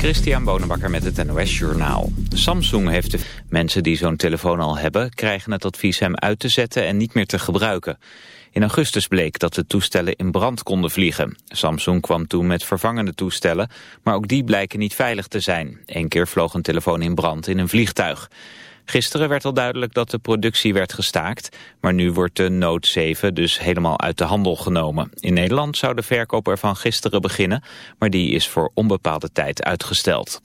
Christian Bonenbakker met het NOS Journaal. Samsung heeft de mensen die zo'n telefoon al hebben... krijgen het advies hem uit te zetten en niet meer te gebruiken. In augustus bleek dat de toestellen in brand konden vliegen. Samsung kwam toen met vervangende toestellen... maar ook die blijken niet veilig te zijn. Eén keer vloog een telefoon in brand in een vliegtuig. Gisteren werd al duidelijk dat de productie werd gestaakt, maar nu wordt de Note 7 dus helemaal uit de handel genomen. In Nederland zou de verkoop ervan gisteren beginnen, maar die is voor onbepaalde tijd uitgesteld.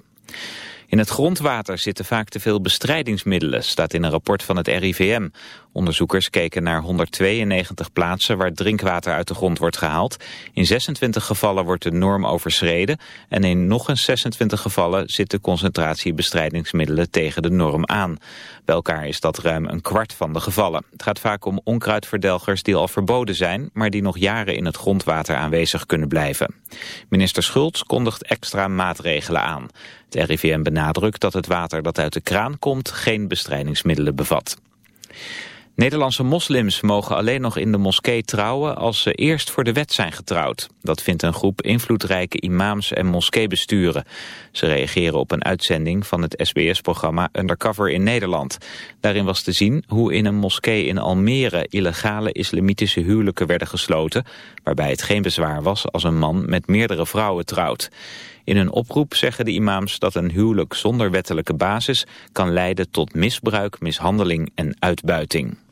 In het grondwater zitten vaak te veel bestrijdingsmiddelen, staat in een rapport van het RIVM. Onderzoekers keken naar 192 plaatsen waar drinkwater uit de grond wordt gehaald. In 26 gevallen wordt de norm overschreden en in nog eens 26 gevallen zit de concentratie bestrijdingsmiddelen tegen de norm aan. Bij elkaar is dat ruim een kwart van de gevallen. Het gaat vaak om onkruidverdelgers die al verboden zijn, maar die nog jaren in het grondwater aanwezig kunnen blijven. Minister Schultz kondigt extra maatregelen aan. Het RIVM benadrukt dat het water dat uit de kraan komt geen bestrijdingsmiddelen bevat. Nederlandse moslims mogen alleen nog in de moskee trouwen als ze eerst voor de wet zijn getrouwd. Dat vindt een groep invloedrijke imams en moskeebesturen. Ze reageren op een uitzending van het SBS-programma Undercover in Nederland. Daarin was te zien hoe in een moskee in Almere illegale islamitische huwelijken werden gesloten, waarbij het geen bezwaar was als een man met meerdere vrouwen trouwt. In een oproep zeggen de imams dat een huwelijk zonder wettelijke basis kan leiden tot misbruik, mishandeling en uitbuiting.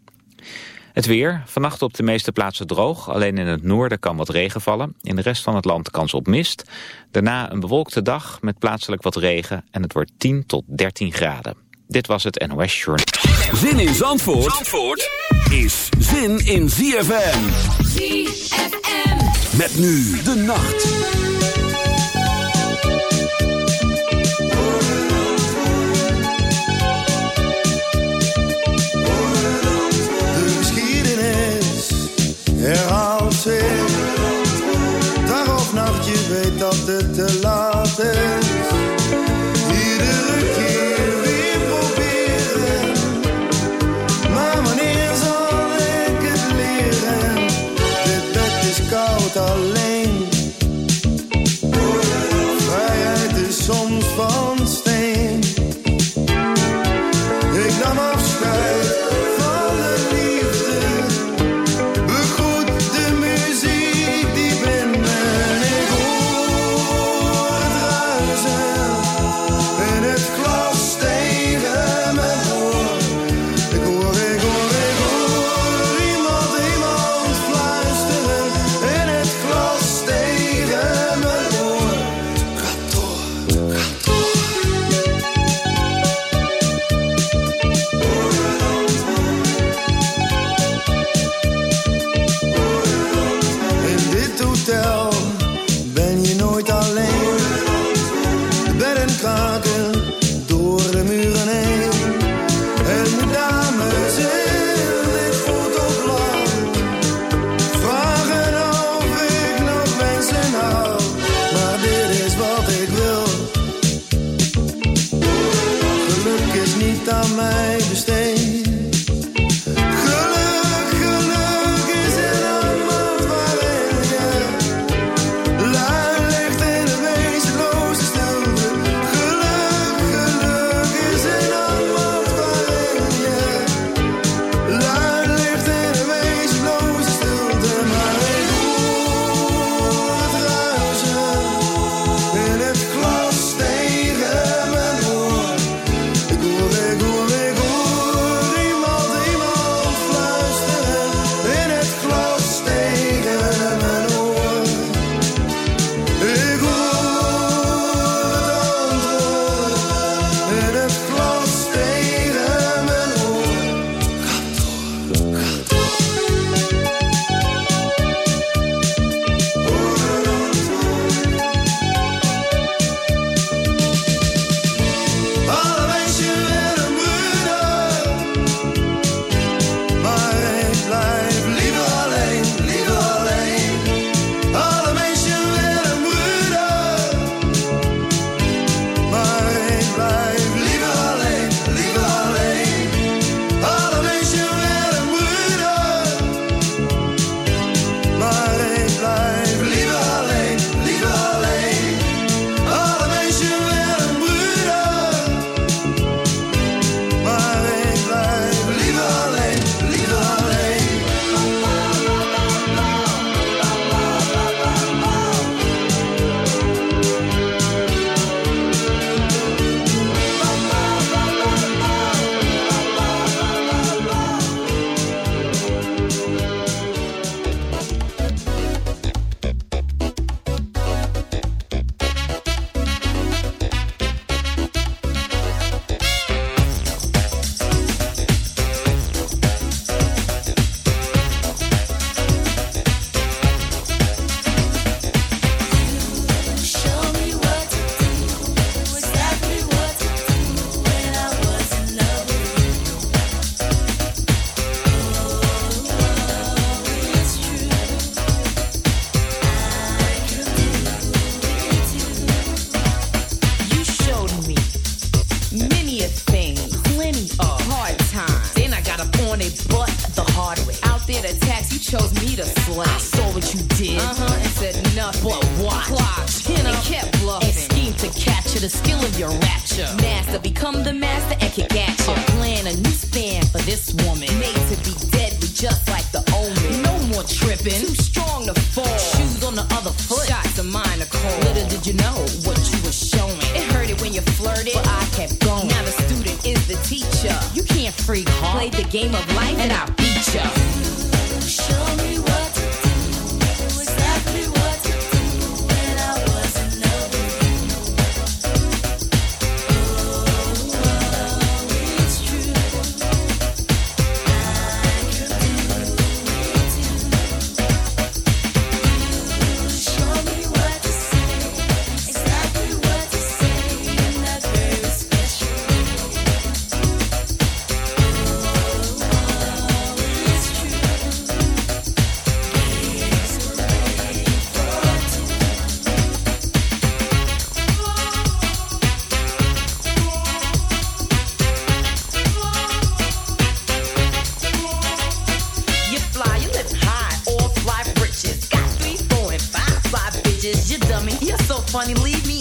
Het weer, vannacht op de meeste plaatsen droog. Alleen in het noorden kan wat regen vallen. In de rest van het land kans op mist. Daarna een bewolkte dag met plaatselijk wat regen. En het wordt 10 tot 13 graden. Dit was het NOS Journal. Zin in Zandvoort, Zandvoort is zin in ZFM. ZFM. Met nu de nacht.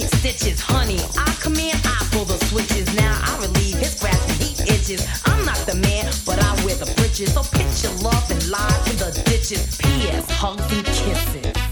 in stitches, honey. I come in. I pull the switches. Now I relieve his grasp, he itches. I'm not the man, but I wear the britches. So pitch your love and lie in the ditches. P.S. Hugs and kisses.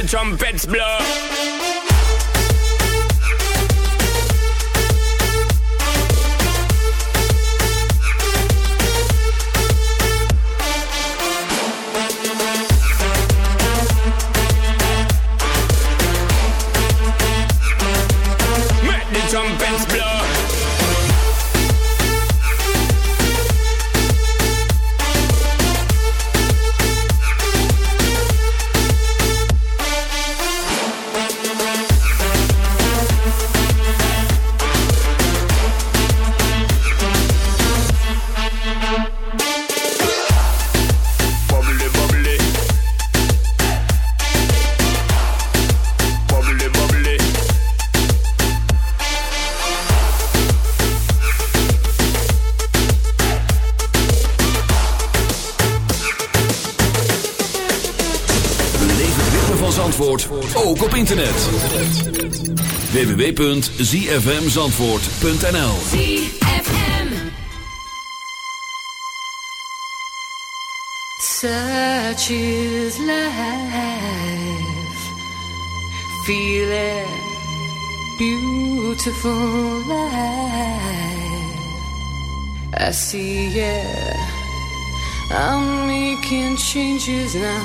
The trumpets blow. www.zfmzandvoort.nl ZFM. Such is life. Feel. Beautiful life. I see it. I'm making changes now.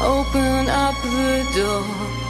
Open up the door,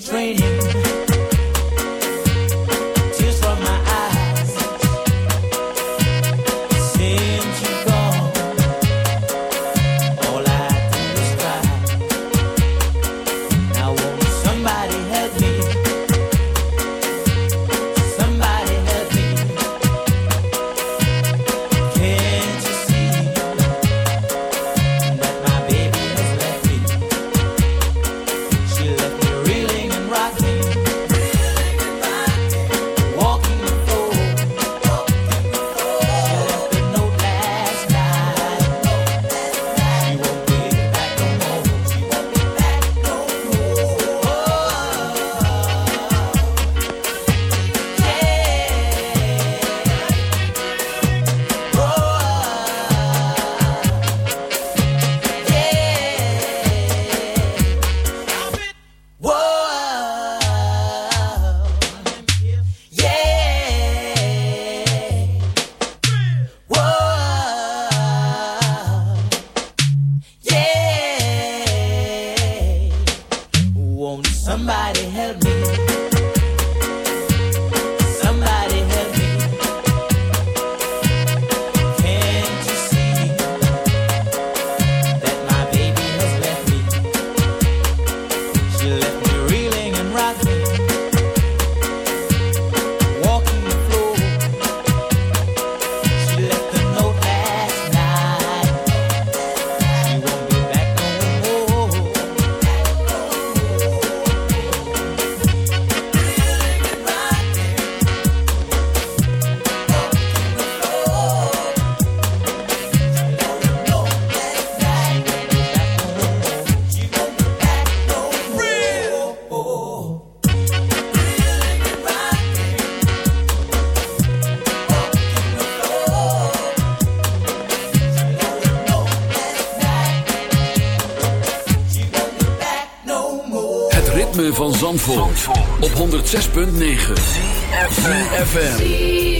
training. 106.9 FM.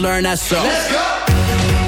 learn that song.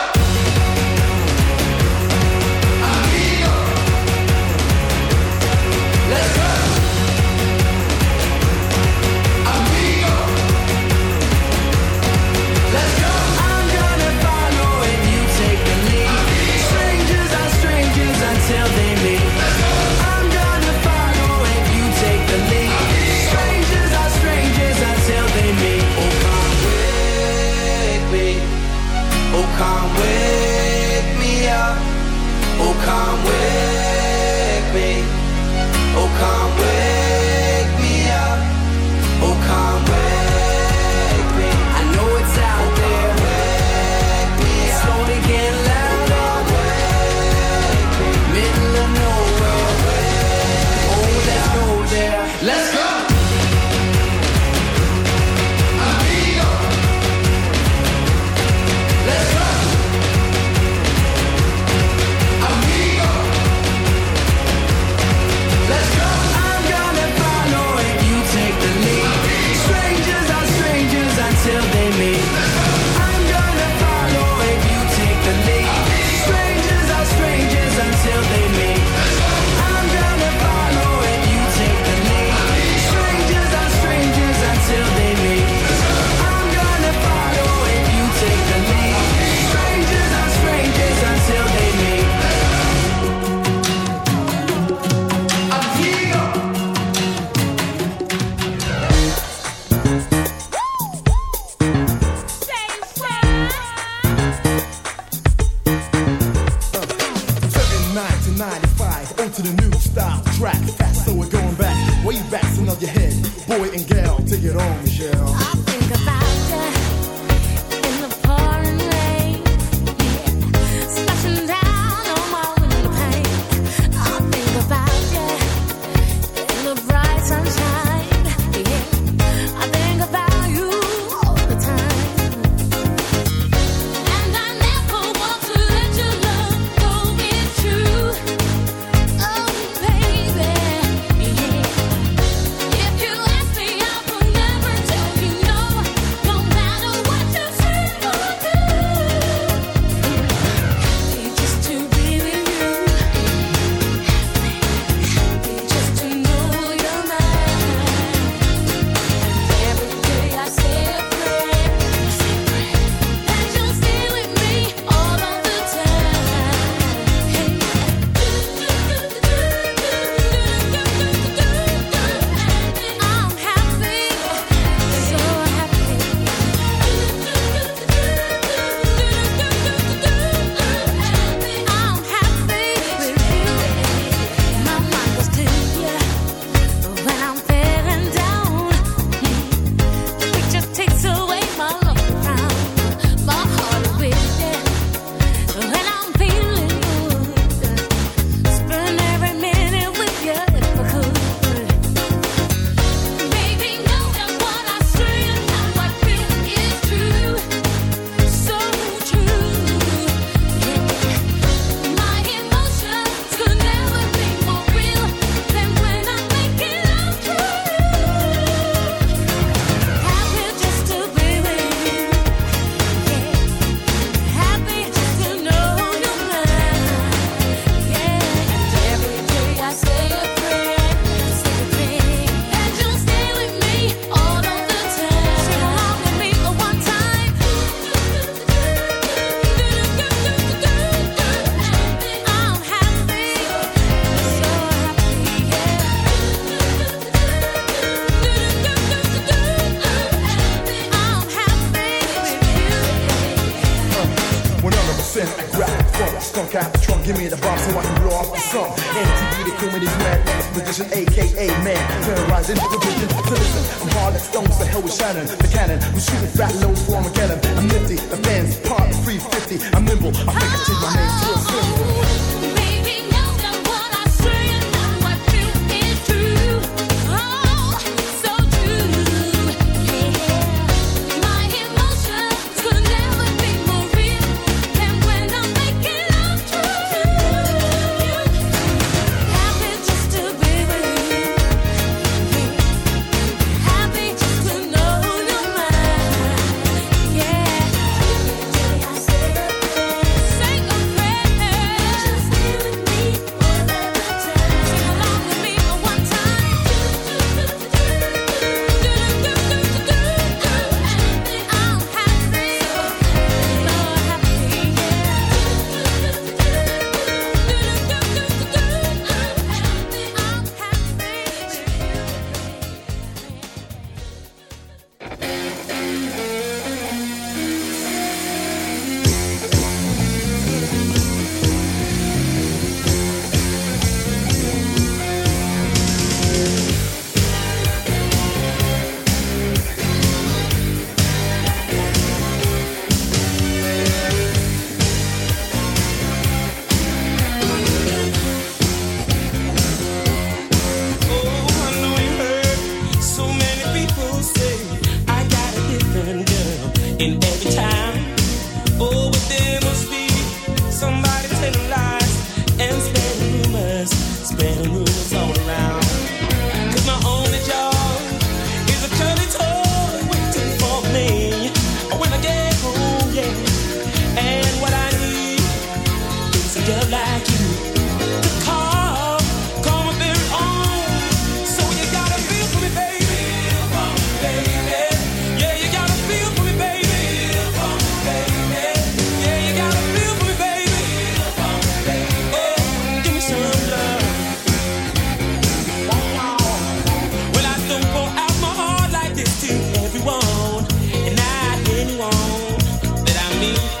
need